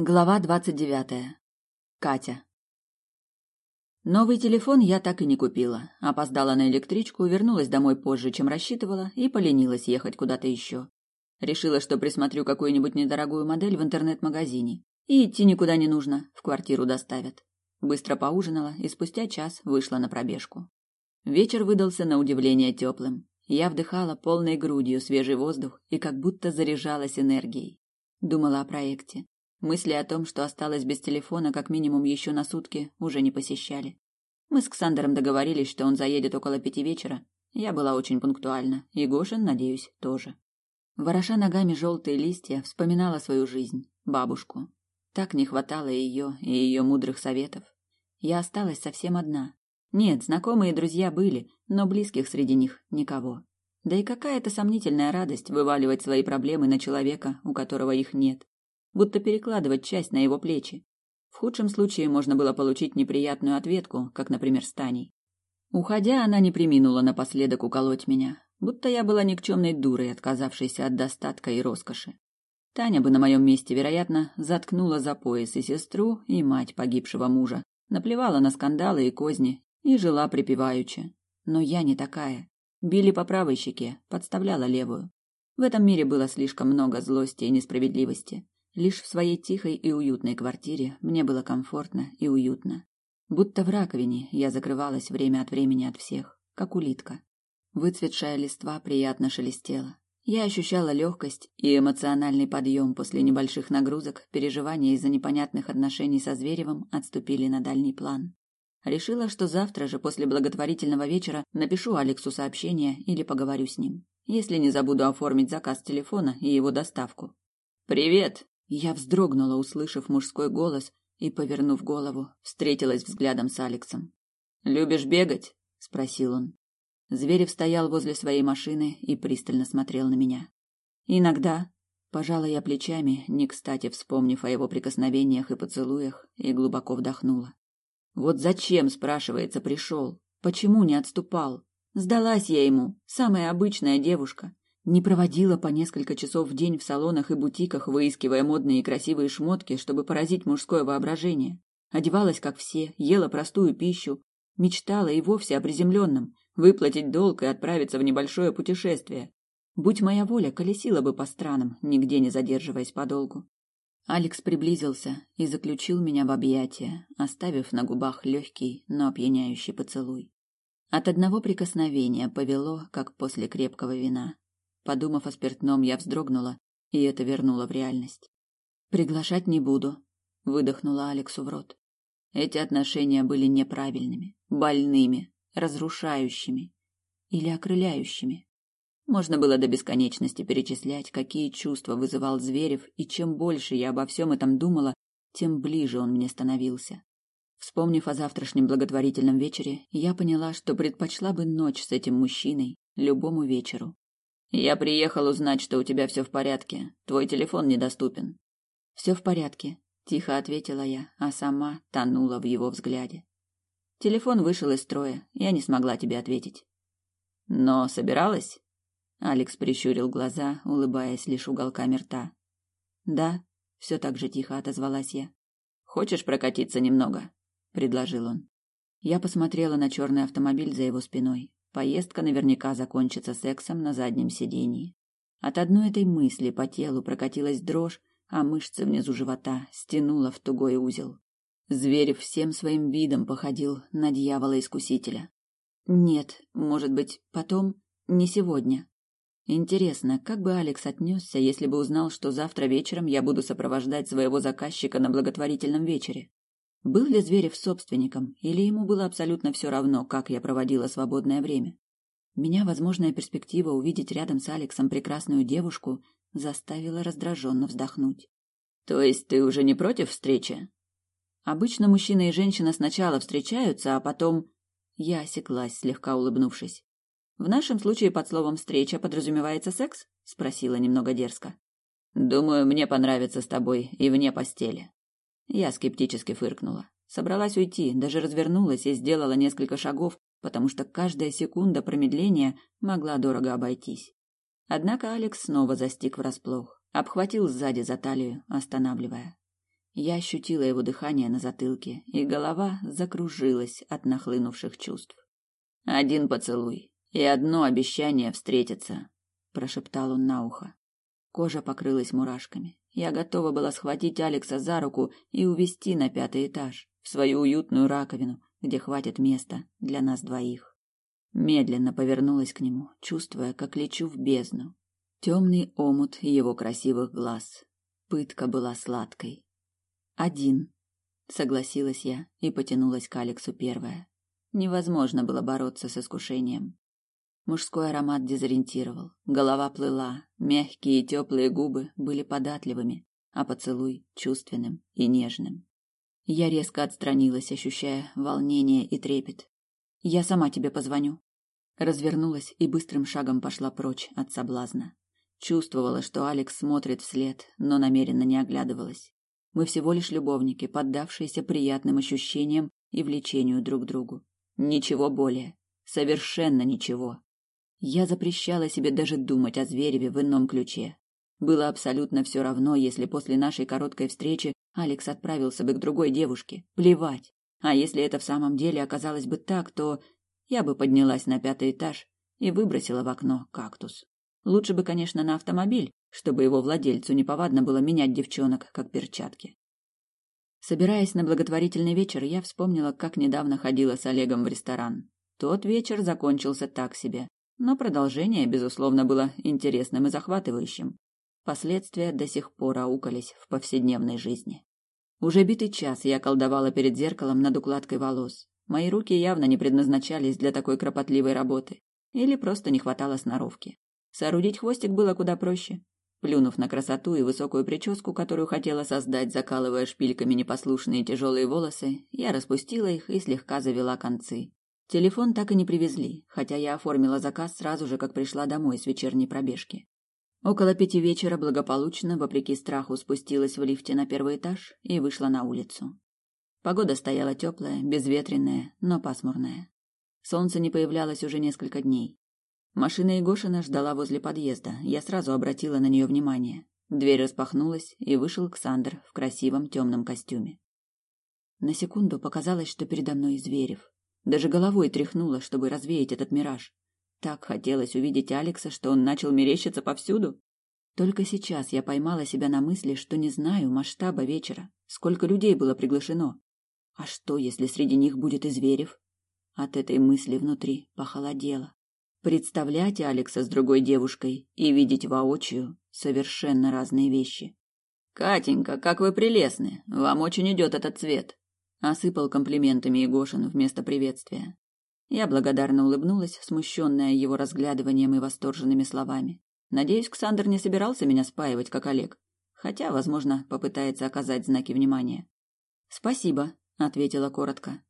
Глава двадцать девятая. Катя. Новый телефон я так и не купила. Опоздала на электричку, вернулась домой позже, чем рассчитывала, и поленилась ехать куда-то еще. Решила, что присмотрю какую-нибудь недорогую модель в интернет-магазине. И идти никуда не нужно, в квартиру доставят. Быстро поужинала и спустя час вышла на пробежку. Вечер выдался на удивление теплым. Я вдыхала полной грудью свежий воздух и как будто заряжалась энергией. Думала о проекте, Мысли о том, что осталась без телефона как минимум еще на сутки, уже не посещали. Мы с Ксандером договорились, что он заедет около пяти вечера. Я была очень пунктуальна, и Гошин, надеюсь, тоже. Вороша ногами желтые листья, вспоминала свою жизнь, бабушку. Так не хватало ее и ее мудрых советов. Я осталась совсем одна. Нет, знакомые и друзья были, но близких среди них никого. Да и какая-то сомнительная радость вываливать свои проблемы на человека, у которого их нет будто перекладывать часть на его плечи. В худшем случае можно было получить неприятную ответку, как, например, с Таней. Уходя, она не приминула напоследок уколоть меня, будто я была никчемной дурой, отказавшейся от достатка и роскоши. Таня бы на моем месте, вероятно, заткнула за пояс и сестру, и мать погибшего мужа, наплевала на скандалы и козни и жила припеваючи. Но я не такая. Били по правой щеке, подставляла левую. В этом мире было слишком много злости и несправедливости. Лишь в своей тихой и уютной квартире мне было комфортно и уютно. Будто в раковине я закрывалась время от времени от всех, как улитка. Выцветшая листва приятно шелестела. Я ощущала легкость и эмоциональный подъем после небольших нагрузок, переживания из-за непонятных отношений со Зверевым отступили на дальний план. Решила, что завтра же после благотворительного вечера напишу Алексу сообщение или поговорю с ним, если не забуду оформить заказ телефона и его доставку. «Привет!» Я вздрогнула, услышав мужской голос, и, повернув голову, встретилась взглядом с Алексом. «Любишь бегать?» – спросил он. Зверев стоял возле своей машины и пристально смотрел на меня. «Иногда», – пожала я плечами, не кстати вспомнив о его прикосновениях и поцелуях, и глубоко вдохнула. «Вот зачем, спрашивается, пришел? Почему не отступал? Сдалась я ему, самая обычная девушка, не проводила по несколько часов в день в салонах и бутиках, выискивая модные и красивые шмотки, чтобы поразить мужское воображение. Одевалась, как все, ела простую пищу, мечтала и вовсе о приземленном, выплатить долг и отправиться в небольшое путешествие. Будь моя воля, колесила бы по странам, нигде не задерживаясь подолгу. Алекс приблизился и заключил меня в объятия, оставив на губах легкий, но опьяняющий поцелуй. От одного прикосновения повело, как после крепкого вина. Подумав о спиртном, я вздрогнула, и это вернуло в реальность. Приглашать не буду, выдохнула Алексу в рот. Эти отношения были неправильными, больными, разрушающими или окрыляющими. Можно было до бесконечности перечислять, какие чувства вызывал Зверев, и чем больше я обо всем этом думала, тем ближе он мне становился. Вспомнив о завтрашнем благотворительном вечере, я поняла, что предпочла бы ночь с этим мужчиной любому вечеру. Я приехал узнать, что у тебя все в порядке. Твой телефон недоступен. Все в порядке, тихо ответила я, а сама тонула в его взгляде. Телефон вышел из строя, я не смогла тебе ответить. Но собиралась? Алекс прищурил глаза, улыбаясь лишь уголками рта. Да, все так же тихо отозвалась я. Хочешь прокатиться немного? предложил он. Я посмотрела на черный автомобиль за его спиной. Поездка наверняка закончится сексом на заднем сидении. От одной этой мысли по телу прокатилась дрожь, а мышцы внизу живота стянуло в тугой узел. Зверь всем своим видом походил на дьявола-искусителя. Нет, может быть, потом, не сегодня. Интересно, как бы Алекс отнесся, если бы узнал, что завтра вечером я буду сопровождать своего заказчика на благотворительном вечере? Был ли Зверев собственником, или ему было абсолютно все равно, как я проводила свободное время? Меня возможная перспектива увидеть рядом с Алексом прекрасную девушку заставила раздраженно вздохнуть. То есть ты уже не против встречи? Обычно мужчина и женщина сначала встречаются, а потом... Я осеклась, слегка улыбнувшись. В нашем случае под словом «встреча» подразумевается секс? Спросила немного дерзко. Думаю, мне понравится с тобой и вне постели. Я скептически фыркнула. Собралась уйти, даже развернулась и сделала несколько шагов, потому что каждая секунда промедления могла дорого обойтись. Однако Алекс снова застиг врасплох, обхватил сзади за талию, останавливая. Я ощутила его дыхание на затылке, и голова закружилась от нахлынувших чувств. «Один поцелуй и одно обещание встретиться», — прошептал он на ухо. Кожа покрылась мурашками. Я готова была схватить Алекса за руку и увести на пятый этаж, в свою уютную раковину, где хватит места для нас двоих. Медленно повернулась к нему, чувствуя, как лечу в бездну. Темный омут его красивых глаз. Пытка была сладкой. Один. Согласилась я и потянулась к Алексу первая. Невозможно было бороться с искушением. Мужской аромат дезориентировал. Голова плыла, мягкие и теплые губы были податливыми, а поцелуй чувственным и нежным. Я резко отстранилась, ощущая волнение и трепет. Я сама тебе позвоню. Развернулась и быстрым шагом пошла прочь от соблазна. Чувствовала, что Алекс смотрит вслед, но намеренно не оглядывалась. Мы всего лишь любовники, поддавшиеся приятным ощущениям и влечению друг к другу. Ничего более. Совершенно ничего. Я запрещала себе даже думать о Звереве в ином ключе. Было абсолютно все равно, если после нашей короткой встречи Алекс отправился бы к другой девушке. Плевать. А если это в самом деле оказалось бы так, то я бы поднялась на пятый этаж и выбросила в окно кактус. Лучше бы, конечно, на автомобиль, чтобы его владельцу неповадно было менять девчонок, как перчатки. Собираясь на благотворительный вечер, я вспомнила, как недавно ходила с Олегом в ресторан. Тот вечер закончился так себе. Но продолжение, безусловно, было интересным и захватывающим. Последствия до сих пор аукались в повседневной жизни. Уже битый час я колдовала перед зеркалом над укладкой волос. Мои руки явно не предназначались для такой кропотливой работы. Или просто не хватало сноровки. Соорудить хвостик было куда проще. Плюнув на красоту и высокую прическу, которую хотела создать, закалывая шпильками непослушные тяжелые волосы, я распустила их и слегка завела концы. Телефон так и не привезли, хотя я оформила заказ сразу же, как пришла домой с вечерней пробежки. Около пяти вечера благополучно, вопреки страху, спустилась в лифте на первый этаж и вышла на улицу. Погода стояла теплая, безветренная, но пасмурная. Солнце не появлялось уже несколько дней. Машина Егошина ждала возле подъезда. Я сразу обратила на нее внимание. Дверь распахнулась, и вышел Ксандр в красивом темном костюме. На секунду показалось, что передо мной Зверев. Даже головой тряхнула, чтобы развеять этот мираж. Так хотелось увидеть Алекса, что он начал мерещиться повсюду. Только сейчас я поймала себя на мысли, что не знаю масштаба вечера, сколько людей было приглашено. А что, если среди них будет и Зверев? От этой мысли внутри похолодело. Представлять Алекса с другой девушкой и видеть воочию — совершенно разные вещи. «Катенька, как вы прелестны! Вам очень идет этот цвет!» Осыпал комплиментами Егошин вместо приветствия. Я благодарно улыбнулась, смущенная его разглядыванием и восторженными словами. Надеюсь, Ксандр не собирался меня спаивать, как Олег. Хотя, возможно, попытается оказать знаки внимания. «Спасибо», — ответила коротко.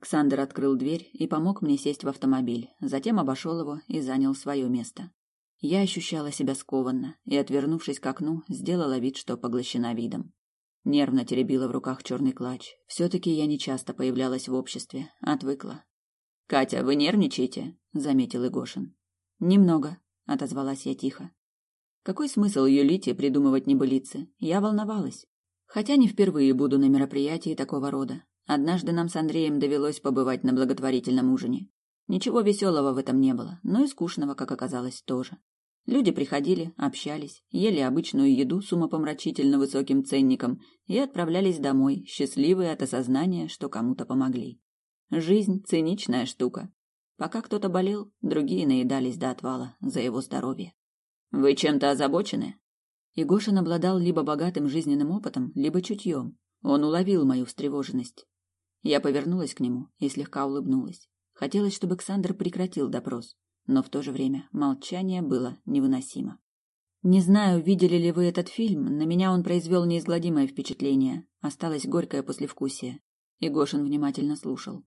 Ксандр открыл дверь и помог мне сесть в автомобиль, затем обошел его и занял свое место. Я ощущала себя скованно и, отвернувшись к окну, сделала вид, что поглощена видом. Нервно теребила в руках черный клатч. Все-таки я не часто появлялась в обществе, отвыкла. «Катя, вы нервничаете?» — заметил Игошин. «Немного», — отозвалась я тихо. Какой смысл юлить и придумывать небылицы? Я волновалась. Хотя не впервые буду на мероприятии такого рода. Однажды нам с Андреем довелось побывать на благотворительном ужине. Ничего веселого в этом не было, но и скучного, как оказалось, тоже. Люди приходили, общались, ели обычную еду с умопомрачительно высоким ценником и отправлялись домой, счастливые от осознания, что кому-то помогли. Жизнь – циничная штука. Пока кто-то болел, другие наедались до отвала за его здоровье. «Вы чем-то озабочены?» Егошин обладал либо богатым жизненным опытом, либо чутьем. Он уловил мою встревоженность. Я повернулась к нему и слегка улыбнулась. Хотелось, чтобы Александр прекратил допрос но в то же время молчание было невыносимо. Не знаю, видели ли вы этот фильм, на меня он произвел неизгладимое впечатление. Осталось горькое послевкусие. И внимательно слушал.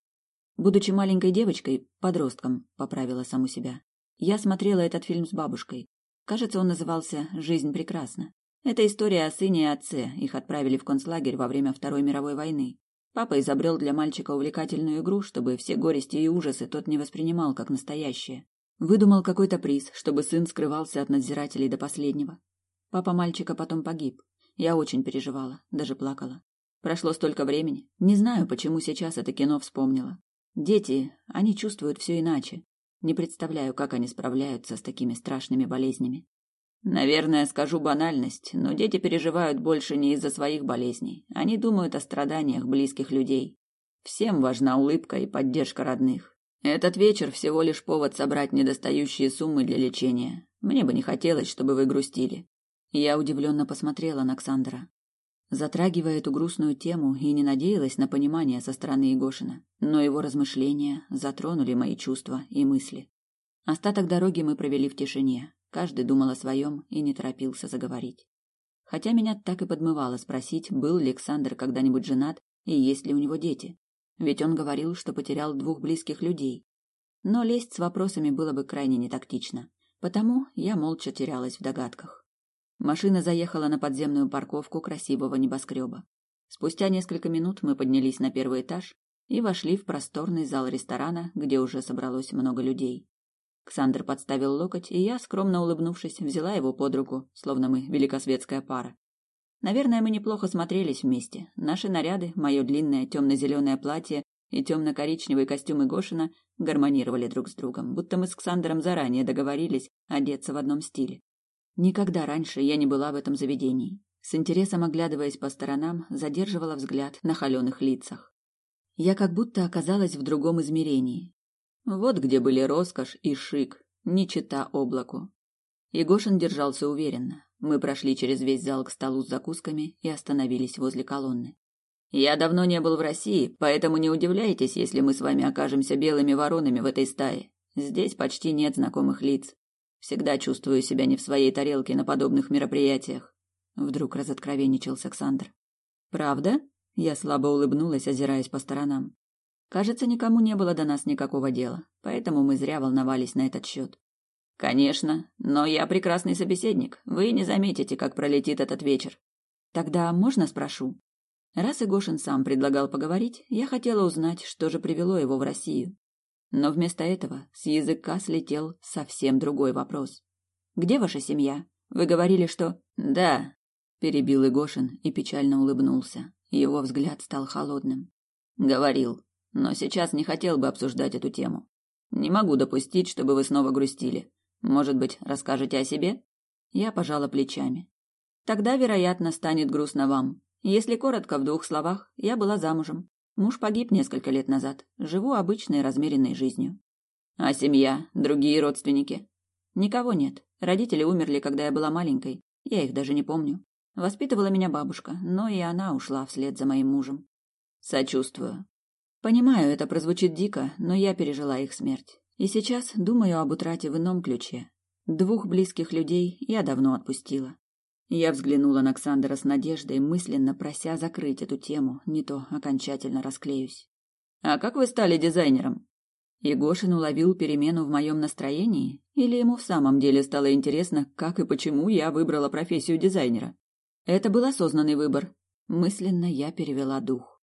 Будучи маленькой девочкой, подростком, поправила саму себя. Я смотрела этот фильм с бабушкой. Кажется, он назывался «Жизнь прекрасна». Это история о сыне и отце. Их отправили в концлагерь во время Второй мировой войны. Папа изобрел для мальчика увлекательную игру, чтобы все горести и ужасы тот не воспринимал как настоящее. Выдумал какой-то приз, чтобы сын скрывался от надзирателей до последнего. Папа мальчика потом погиб. Я очень переживала, даже плакала. Прошло столько времени. Не знаю, почему сейчас это кино вспомнила. Дети, они чувствуют все иначе. Не представляю, как они справляются с такими страшными болезнями. Наверное, скажу банальность, но дети переживают больше не из-за своих болезней. Они думают о страданиях близких людей. Всем важна улыбка и поддержка родных. Этот вечер всего лишь повод собрать недостающие суммы для лечения. Мне бы не хотелось, чтобы вы грустили. Я удивленно посмотрела на Александра. Затрагивая эту грустную тему и не надеялась на понимание со стороны Егошина, но его размышления затронули мои чувства и мысли. Остаток дороги мы провели в тишине. Каждый думал о своем и не торопился заговорить. Хотя меня так и подмывало спросить, был ли Александр когда-нибудь женат и есть ли у него дети. Ведь он говорил, что потерял двух близких людей. Но лезть с вопросами было бы крайне нетактично. Потому я молча терялась в догадках. Машина заехала на подземную парковку красивого небоскреба. Спустя несколько минут мы поднялись на первый этаж и вошли в просторный зал ресторана, где уже собралось много людей. Ксандр подставил локоть, и я, скромно улыбнувшись, взяла его под руку, словно мы великосветская пара. Наверное, мы неплохо смотрелись вместе. Наши наряды, мое длинное темно-зеленое платье и темно-коричневый костюм Игошина гармонировали друг с другом, будто мы с Ксандером заранее договорились одеться в одном стиле. Никогда раньше я не была в этом заведении. С интересом оглядываясь по сторонам, задерживала взгляд на холеных лицах. Я как будто оказалась в другом измерении. Вот где были роскошь и шик, не чита облаку. Егошин держался уверенно. Мы прошли через весь зал к столу с закусками и остановились возле колонны. Я давно не был в России, поэтому не удивляйтесь, если мы с вами окажемся белыми воронами в этой стае. Здесь почти нет знакомых лиц. Всегда чувствую себя не в своей тарелке на подобных мероприятиях. Вдруг разоткровенничался Александр. Правда? Я слабо улыбнулась, озираясь по сторонам. Кажется, никому не было до нас никакого дела, поэтому мы зря волновались на этот счет. Конечно, но я прекрасный собеседник. Вы не заметите, как пролетит этот вечер. Тогда можно спрошу? Раз Игошин сам предлагал поговорить, я хотела узнать, что же привело его в Россию. Но вместо этого с языка слетел совсем другой вопрос. Где ваша семья? Вы говорили, что Да, перебил Игошин и печально улыбнулся. Его взгляд стал холодным. Говорил, но сейчас не хотел бы обсуждать эту тему. Не могу допустить, чтобы вы снова грустили. Может быть, расскажете о себе? Я пожала плечами. Тогда, вероятно, станет грустно вам. Если коротко в двух словах, я была замужем. Муж погиб несколько лет назад. Живу обычной размеренной жизнью. А семья, другие родственники? Никого нет. Родители умерли, когда я была маленькой. Я их даже не помню. Воспитывала меня бабушка, но и она ушла вслед за моим мужем. Сочувствую. Понимаю, это прозвучит дико, но я пережила их смерть. И сейчас думаю об утрате в ином ключе. Двух близких людей я давно отпустила. Я взглянула на Александра с надеждой, мысленно прося закрыть эту тему, не то окончательно расклеюсь. «А как вы стали дизайнером?» Егошин уловил перемену в моем настроении, или ему в самом деле стало интересно, как и почему я выбрала профессию дизайнера? Это был осознанный выбор. Мысленно я перевела дух.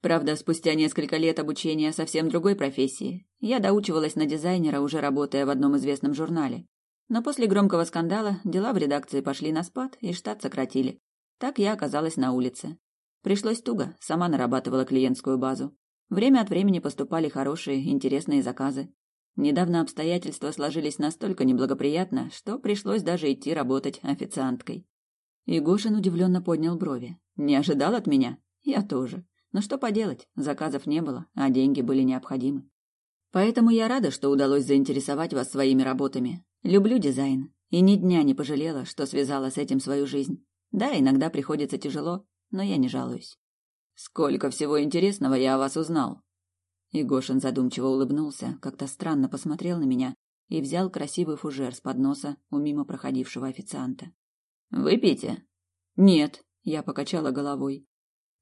Правда, спустя несколько лет обучения совсем другой профессии, я доучивалась на дизайнера, уже работая в одном известном журнале. Но после громкого скандала дела в редакции пошли на спад, и штат сократили. Так я оказалась на улице. Пришлось туго, сама нарабатывала клиентскую базу. Время от времени поступали хорошие, интересные заказы. Недавно обстоятельства сложились настолько неблагоприятно, что пришлось даже идти работать официанткой. Игошин удивленно поднял брови. Не ожидал от меня? Я тоже. Но что поделать, заказов не было, а деньги были необходимы. Поэтому я рада, что удалось заинтересовать вас своими работами. Люблю дизайн и ни дня не пожалела, что связала с этим свою жизнь. Да, иногда приходится тяжело, но я не жалуюсь. Сколько всего интересного я о вас узнал. Игошин задумчиво улыбнулся, как-то странно посмотрел на меня и взял красивый фужер с подноса у мимо проходившего официанта. Выпейте. Нет, я покачала головой.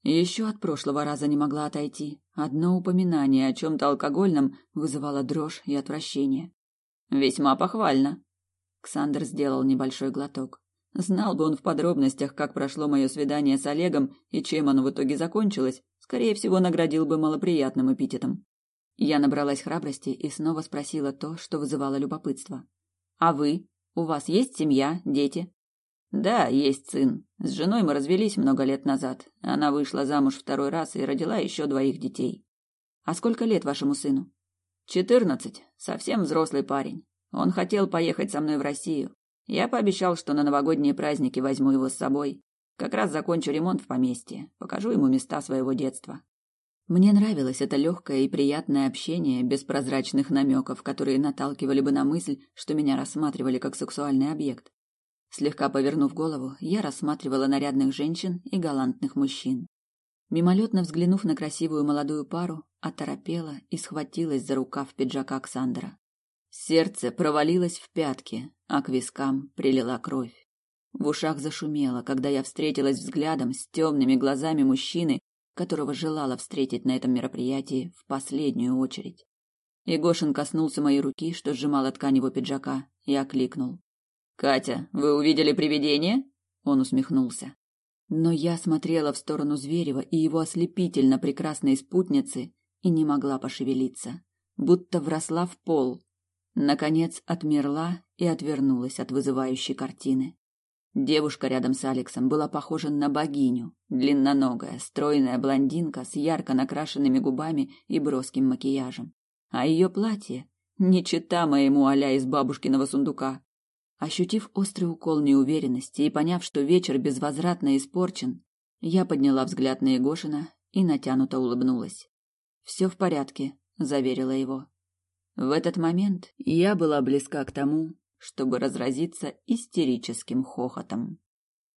Еще от прошлого раза не могла отойти. Одно упоминание о чем-то алкогольном вызывало дрожь и отвращение. Весьма похвально. Ксандр сделал небольшой глоток. Знал бы он в подробностях, как прошло мое свидание с Олегом и чем оно в итоге закончилось, скорее всего, наградил бы малоприятным эпитетом. Я набралась храбрости и снова спросила то, что вызывало любопытство. «А вы? У вас есть семья, дети?» Да, есть сын. С женой мы развелись много лет назад. Она вышла замуж второй раз и родила еще двоих детей. А сколько лет вашему сыну? Четырнадцать. Совсем взрослый парень. Он хотел поехать со мной в Россию. Я пообещал, что на новогодние праздники возьму его с собой. Как раз закончу ремонт в поместье. Покажу ему места своего детства. Мне нравилось это легкое и приятное общение без прозрачных намеков, которые наталкивали бы на мысль, что меня рассматривали как сексуальный объект. Слегка повернув голову, я рассматривала нарядных женщин и галантных мужчин. Мимолетно взглянув на красивую молодую пару, оторопела и схватилась за рукав пиджака Ксандра. Сердце провалилось в пятки, а к вискам прилила кровь. В ушах зашумело, когда я встретилась взглядом с темными глазами мужчины, которого желала встретить на этом мероприятии в последнюю очередь. Егошин коснулся моей руки, что сжимала ткань его пиджака, и окликнул. «Катя, вы увидели привидение?» Он усмехнулся. Но я смотрела в сторону Зверева и его ослепительно прекрасной спутницы и не могла пошевелиться, будто вросла в пол. Наконец отмерла и отвернулась от вызывающей картины. Девушка рядом с Алексом была похожа на богиню, длинноногая, стройная блондинка с ярко накрашенными губами и броским макияжем. А ее платье не чита моему аля из бабушкиного сундука. Ощутив острый укол неуверенности и поняв, что вечер безвозвратно испорчен, я подняла взгляд на Егошина и натянуто улыбнулась. «Все в порядке», — заверила его. В этот момент я была близка к тому, чтобы разразиться истерическим хохотом.